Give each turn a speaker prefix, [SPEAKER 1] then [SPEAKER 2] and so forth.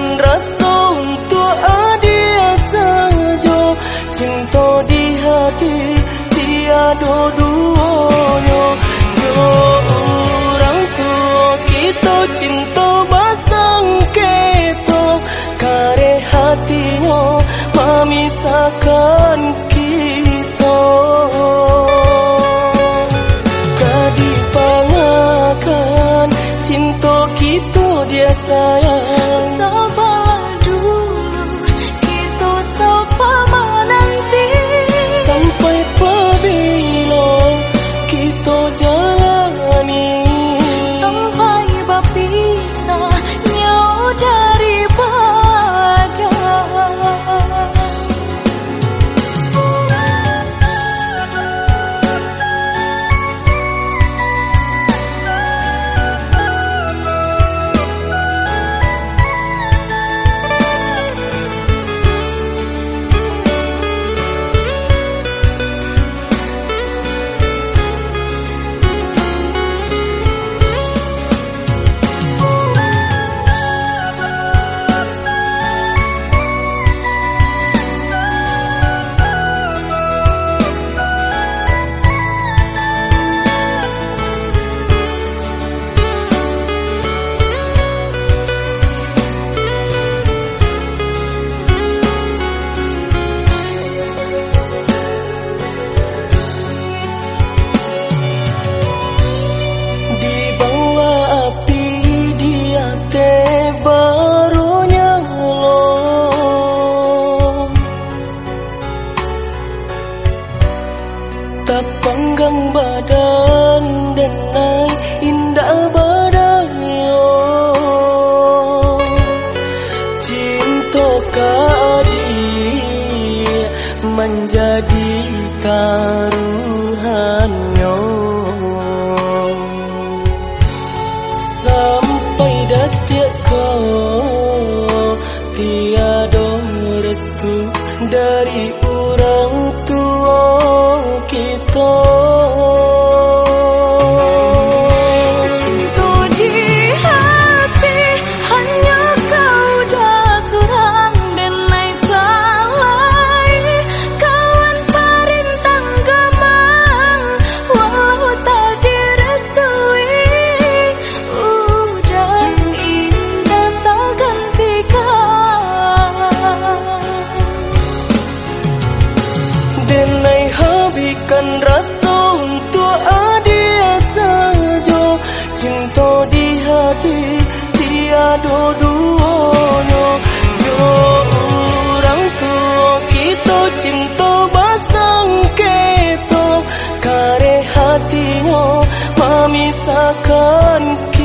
[SPEAKER 1] Kan rasung tua dia saja Cinta di hati tiada duanya. Jo orang tua kita cinta basang kita Kare hatinya memisahkan kita. Kadipangakan cinta kita dia sayang. Taruhannya Sampai detik kau Tiada restu dari orang tua kita duanya Jo orang tua kita cinta basang keto. Kare hatinya memisahkan kita